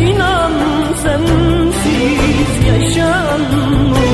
İnan sensiz yaşanmaz